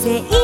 se